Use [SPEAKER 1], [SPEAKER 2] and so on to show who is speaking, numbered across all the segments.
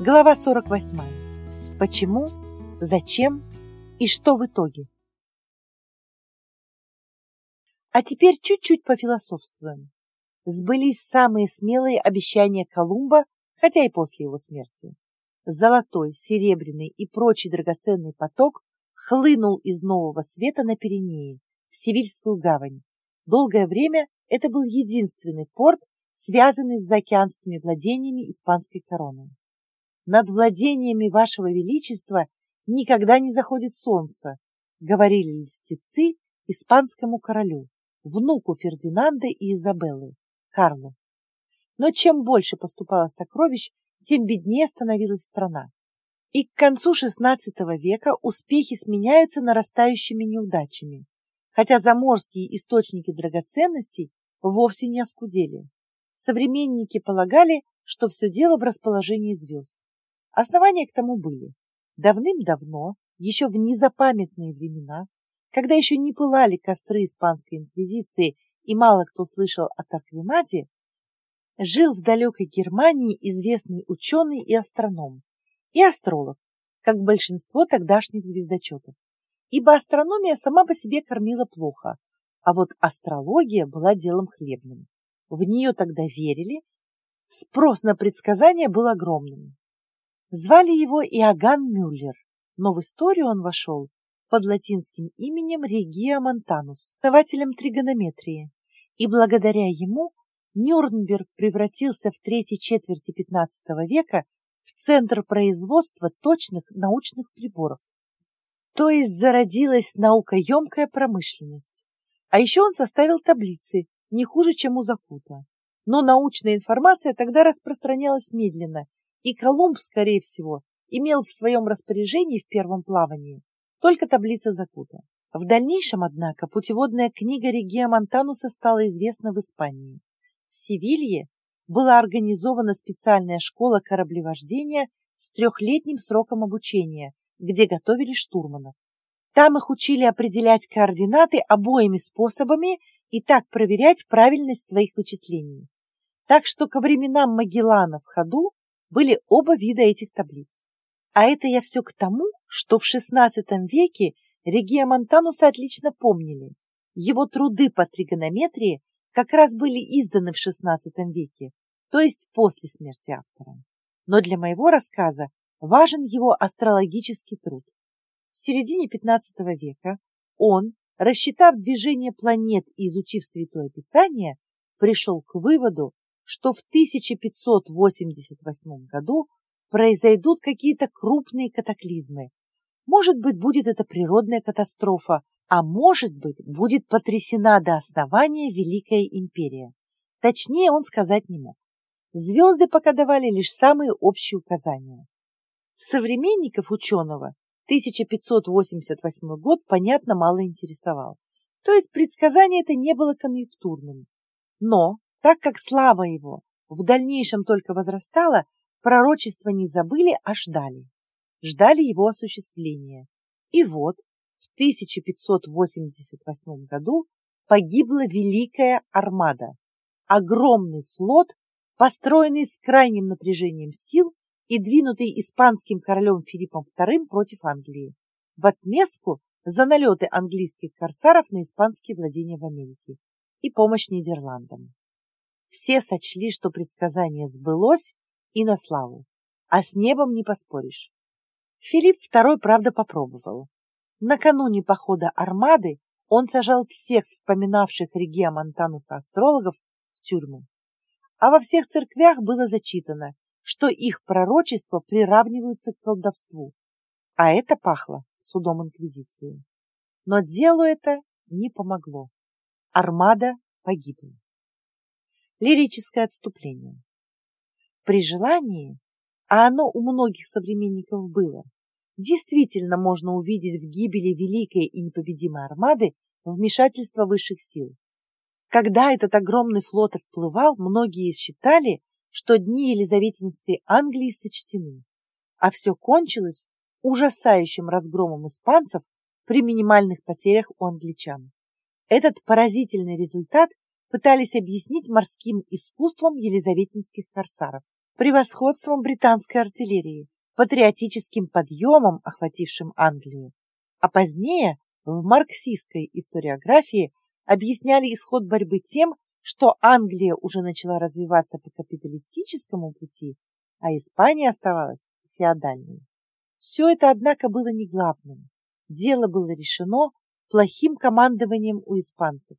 [SPEAKER 1] Глава 48. Почему, зачем и что в итоге? А теперь чуть-чуть пофилософствуем. Сбылись самые смелые обещания Колумба, хотя и после его смерти. Золотой, серебряный и прочий драгоценный поток хлынул из Нового Света на Пиренеи, в Севильскую гавань. Долгое время это был единственный порт, связанный с заокеанскими владениями испанской короны. Над владениями вашего величества никогда не заходит солнце, говорили льстецы испанскому королю, внуку Фердинанда и Изабеллы, Карлу. Но чем больше поступало сокровищ, тем беднее становилась страна. И к концу XVI века успехи сменяются нарастающими неудачами, хотя заморские источники драгоценностей вовсе не оскудели. Современники полагали, что все дело в расположении звезд. Основания к тому были. Давным-давно, еще в незапамятные времена, когда еще не пылали костры испанской инквизиции и мало кто слышал о Тарквимате, жил в далекой Германии известный ученый и астроном, и астролог, как большинство тогдашних звездочетов. Ибо астрономия сама по себе кормила плохо, а вот астрология была делом хлебным. В нее тогда верили, спрос на предсказания был огромным. Звали его Иоганн Мюллер, но в историю он вошел под латинским именем Региа Монтанус, основателем тригонометрии, и благодаря ему Нюрнберг превратился в третьей четверти XV века в центр производства точных научных приборов. То есть зародилась наукоемкая промышленность. А еще он составил таблицы, не хуже, чем у Закута. Но научная информация тогда распространялась медленно и Колумб, скорее всего, имел в своем распоряжении в первом плавании только таблица Закута. В дальнейшем, однако, путеводная книга Регия Монтануса стала известна в Испании. В Севилье была организована специальная школа кораблевождения с трехлетним сроком обучения, где готовили штурманов. Там их учили определять координаты обоими способами и так проверять правильность своих вычислений. Так что ко временам Магеллана в ходу были оба вида этих таблиц. А это я все к тому, что в XVI веке Регия Монтануса отлично помнили. Его труды по тригонометрии как раз были изданы в XVI веке, то есть после смерти автора. Но для моего рассказа важен его астрологический труд. В середине XV века он, рассчитав движение планет и изучив Святое Писание, пришел к выводу, что в 1588 году произойдут какие-то крупные катаклизмы. Может быть, будет это природная катастрофа, а может быть, будет потрясена до основания Великая империя. Точнее он сказать не мог. Звезды пока давали лишь самые общие указания. Современников ученого 1588 год, понятно, мало интересовал. То есть предсказание это не было конъюнктурным. Но так как слава его в дальнейшем только возрастала, пророчества не забыли, а ждали. Ждали его осуществления. И вот в 1588 году погибла Великая Армада, огромный флот, построенный с крайним напряжением сил и двинутый испанским королем Филиппом II против Англии, в отместку за налеты английских корсаров на испанские владения в Америке и помощь Нидерландам. Все сочли, что предсказание сбылось и на славу, а с небом не поспоришь. Филипп II, правда, попробовал. Накануне похода армады он сажал всех вспоминавших Регия Монтануса астрологов в тюрьму. А во всех церквях было зачитано, что их пророчества приравниваются к колдовству, а это пахло судом Инквизиции. Но делу это не помогло. Армада погибла лирическое отступление. При желании, а оно у многих современников было, действительно можно увидеть в гибели великой и непобедимой армады вмешательство высших сил. Когда этот огромный флот отплывал, многие считали, что дни Елизаветинской Англии сочтены, а все кончилось ужасающим разгромом испанцев при минимальных потерях у англичан. Этот поразительный результат пытались объяснить морским искусством елизаветинских корсаров. превосходством британской артиллерии, патриотическим подъемом, охватившим Англию. А позднее в марксистской историографии объясняли исход борьбы тем, что Англия уже начала развиваться по капиталистическому пути, а Испания оставалась феодальной. Все это, однако, было не главным. Дело было решено плохим командованием у испанцев.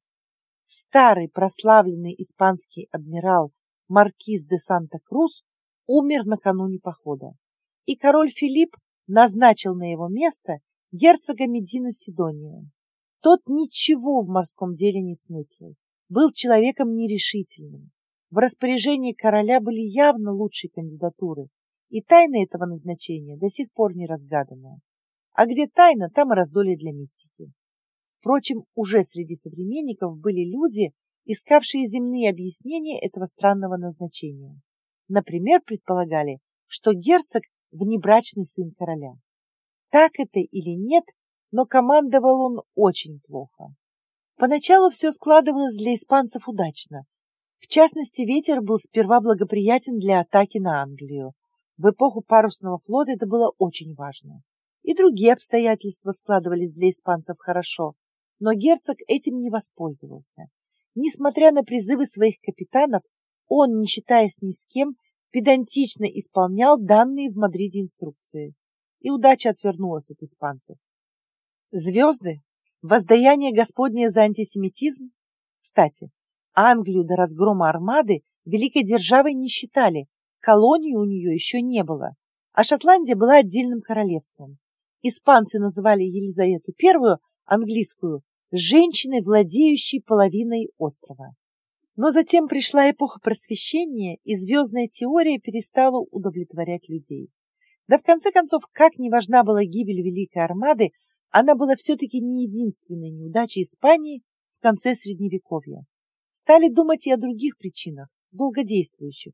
[SPEAKER 1] Старый прославленный испанский адмирал Маркиз де Санта-Крус умер накануне похода, и король Филипп назначил на его место герцога Медина Сидония. Тот ничего в морском деле не смыслил, был человеком нерешительным. В распоряжении короля были явно лучшие кандидатуры, и тайна этого назначения до сих пор не разгаданная. А где тайна, там и раздолье для мистики. Впрочем, уже среди современников были люди, искавшие земные объяснения этого странного назначения. Например, предполагали, что герцог – внебрачный сын короля. Так это или нет, но командовал он очень плохо. Поначалу все складывалось для испанцев удачно. В частности, ветер был сперва благоприятен для атаки на Англию. В эпоху парусного флота это было очень важно. И другие обстоятельства складывались для испанцев хорошо, но герцог этим не воспользовался. Несмотря на призывы своих капитанов, он, не считаясь ни с кем, педантично исполнял данные в Мадриде инструкции. И удача отвернулась от испанцев. Звезды Воздаяние Господнее за антисемитизм? Кстати, Англию до разгрома армады великой державой не считали, колонии у нее еще не было, а Шотландия была отдельным королевством. Испанцы называли Елизавету I, английскую, женщиной, владеющей половиной острова. Но затем пришла эпоха просвещения, и звездная теория перестала удовлетворять людей. Да в конце концов, как не важна была гибель Великой Армады, она была все-таки не единственной неудачей Испании в конце Средневековья. Стали думать и о других причинах, долгодействующих.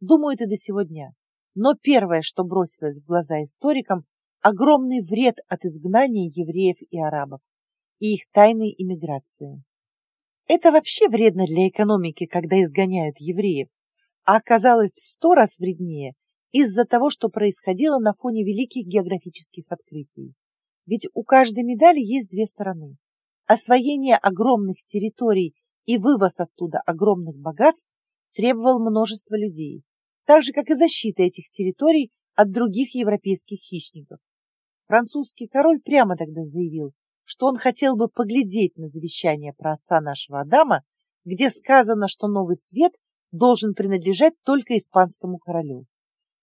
[SPEAKER 1] Думают и до сегодня. Но первое, что бросилось в глаза историкам, огромный вред от изгнания евреев и арабов и их тайной иммиграции. Это вообще вредно для экономики, когда изгоняют евреев, а оказалось в сто раз вреднее из-за того, что происходило на фоне великих географических открытий. Ведь у каждой медали есть две стороны. Освоение огромных территорий и вывоз оттуда огромных богатств требовал множества людей, так же, как и защита этих территорий от других европейских хищников. Французский король прямо тогда заявил, что он хотел бы поглядеть на завещание про отца нашего Адама, где сказано, что новый свет должен принадлежать только испанскому королю.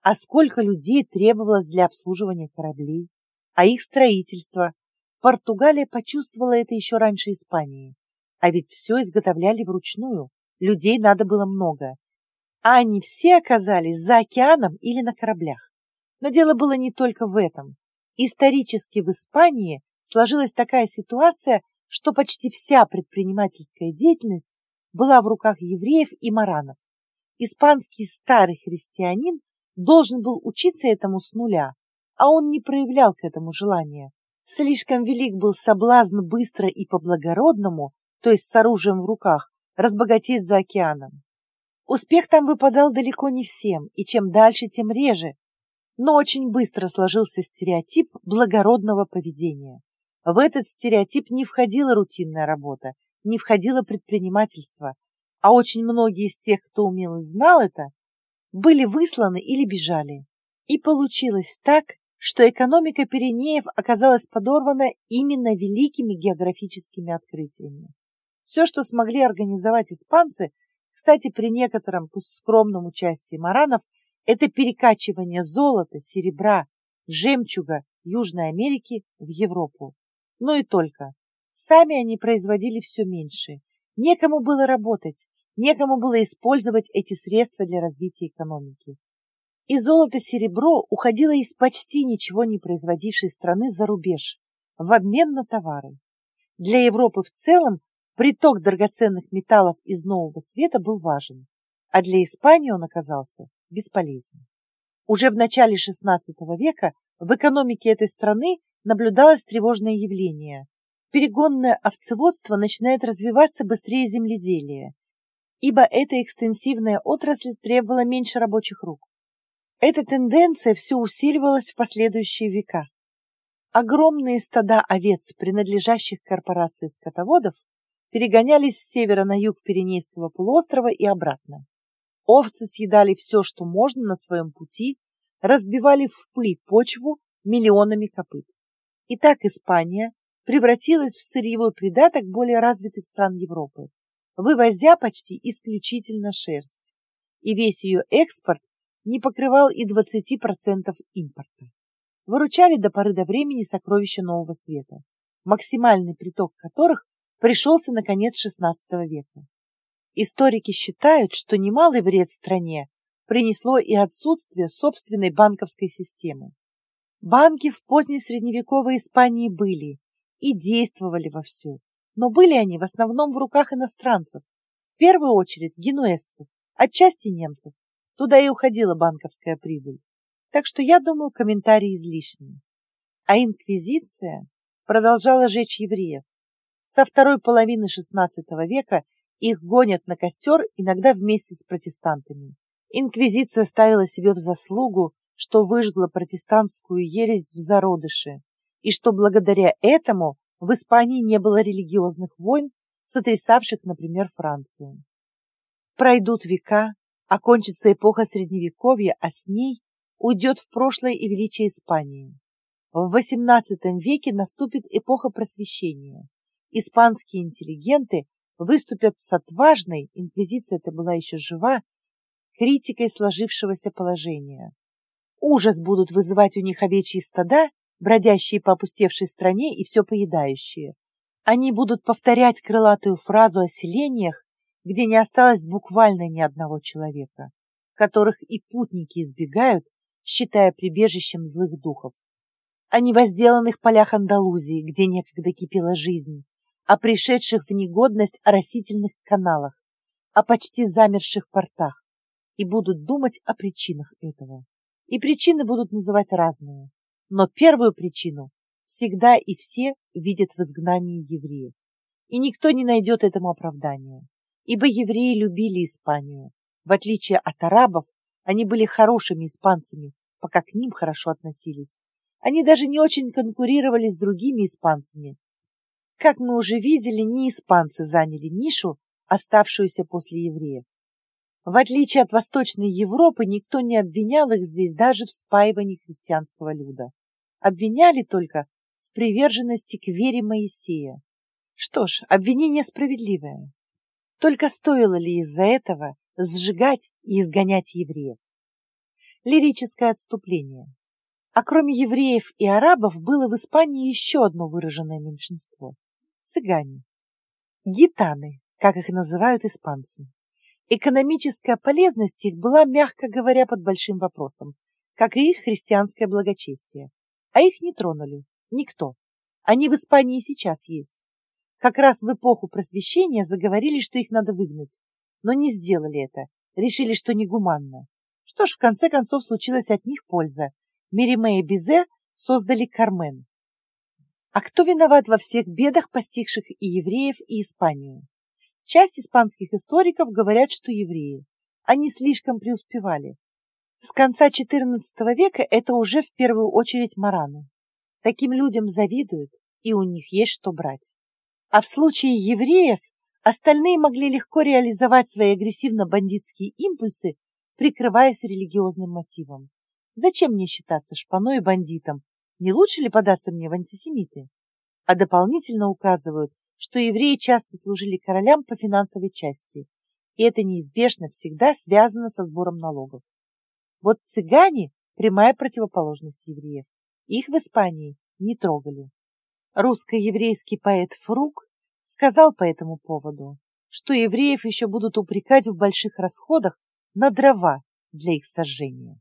[SPEAKER 1] А сколько людей требовалось для обслуживания кораблей? а их строительство. Португалия почувствовала это еще раньше Испании. А ведь все изготовляли вручную, людей надо было много. А они все оказались за океаном или на кораблях. Но дело было не только в этом. Исторически в Испании сложилась такая ситуация, что почти вся предпринимательская деятельность была в руках евреев и маранов. Испанский старый христианин должен был учиться этому с нуля, а он не проявлял к этому желания. Слишком велик был соблазн быстро и по-благородному, то есть с оружием в руках, разбогатеть за океаном. Успех там выпадал далеко не всем, и чем дальше, тем реже, но очень быстро сложился стереотип благородного поведения. В этот стереотип не входила рутинная работа, не входило предпринимательство, а очень многие из тех, кто умел и знал это, были высланы или бежали. И получилось так, что экономика Пиренеев оказалась подорвана именно великими географическими открытиями. Все, что смогли организовать испанцы, кстати, при некотором, пусть скромном участии маранов, это перекачивание золота, серебра, жемчуга Южной Америки в Европу. Но и только. Сами они производили все меньше. Некому было работать, некому было использовать эти средства для развития экономики и золото-серебро уходило из почти ничего не производившей страны за рубеж в обмен на товары. Для Европы в целом приток драгоценных металлов из Нового Света был важен, а для Испании он оказался бесполезен. Уже в начале XVI века в экономике этой страны наблюдалось тревожное явление. Перегонное овцеводство начинает развиваться быстрее земледелия, ибо эта экстенсивная отрасль требовала меньше рабочих рук. Эта тенденция все усиливалась в последующие века. Огромные стада овец, принадлежащих корпорации скотоводов, перегонялись с севера на юг Пиренейского полуострова и обратно. Овцы съедали все, что можно на своем пути, разбивали в пыль почву миллионами копыт. И так Испания превратилась в сырьевой придаток более развитых стран Европы, вывозя почти исключительно шерсть. И весь ее экспорт не покрывал и 20% импорта. Выручали до поры до времени сокровища Нового Света, максимальный приток которых пришелся на конец XVI века. Историки считают, что немалый вред стране принесло и отсутствие собственной банковской системы. Банки в поздней средневековой Испании были и действовали вовсю, но были они в основном в руках иностранцев, в первую очередь генуэзцев, отчасти немцев. Туда и уходила банковская прибыль. Так что я думаю, комментарии излишние. А инквизиция продолжала жечь евреев. Со второй половины XVI века их гонят на костер иногда вместе с протестантами. Инквизиция ставила себе в заслугу, что выжгла протестантскую ересь в зародыше, и что благодаря этому в Испании не было религиозных войн, сотрясавших, например, Францию. Пройдут века, окончится эпоха Средневековья, а с ней уйдет в прошлое и величие Испании. В XVIII веке наступит эпоха просвещения. Испанские интеллигенты выступят с отважной, инквизиция-то была еще жива, критикой сложившегося положения. Ужас будут вызывать у них овечьи стада, бродящие по опустевшей стране и все поедающие. Они будут повторять крылатую фразу о селениях, где не осталось буквально ни одного человека, которых и путники избегают, считая прибежищем злых духов. О невозделанных полях Андалузии, где некогда кипела жизнь, о пришедших в негодность оросительных каналах, о почти замерших портах и будут думать о причинах этого. И причины будут называть разные. Но первую причину всегда и все видят в изгнании евреев. И никто не найдет этому оправдания. Ибо евреи любили Испанию. В отличие от арабов, они были хорошими испанцами, пока к ним хорошо относились. Они даже не очень конкурировали с другими испанцами, как мы уже видели, не испанцы заняли нишу, оставшуюся после евреев. В отличие от Восточной Европы, никто не обвинял их здесь даже в спаивании христианского люда. Обвиняли только в приверженности к вере Моисея. Что ж, обвинение справедливое. Только стоило ли из-за этого сжигать и изгонять евреев? Лирическое отступление. А кроме евреев и арабов было в Испании еще одно выраженное меньшинство цыгане. Гитаны, как их называют испанцы. Экономическая полезность их была, мягко говоря, под большим вопросом, как и их христианское благочестие. А их не тронули. Никто. Они в Испании сейчас есть. Как раз в эпоху просвещения заговорили, что их надо выгнать, но не сделали это, решили, что негуманно. Что ж, в конце концов, случилась от них польза. Мериме и Бизе создали Кармен, а кто виноват во всех бедах, постигших и евреев, и Испанию? Часть испанских историков говорят, что евреи. Они слишком преуспевали. С конца XIV века это уже в первую очередь мараны. Таким людям завидуют, и у них есть что брать. А в случае евреев остальные могли легко реализовать свои агрессивно-бандитские импульсы, прикрываясь религиозным мотивом. Зачем мне считаться шпаной и бандитом, не лучше ли податься мне в антисемиты? А дополнительно указывают, что евреи часто служили королям по финансовой части, и это неизбежно всегда связано со сбором налогов. Вот цыгане – прямая противоположность евреев. Их в Испании не трогали. Русско-еврейский поэт Фрук сказал по этому поводу, что евреев еще будут упрекать в больших расходах на дрова для их сожжения.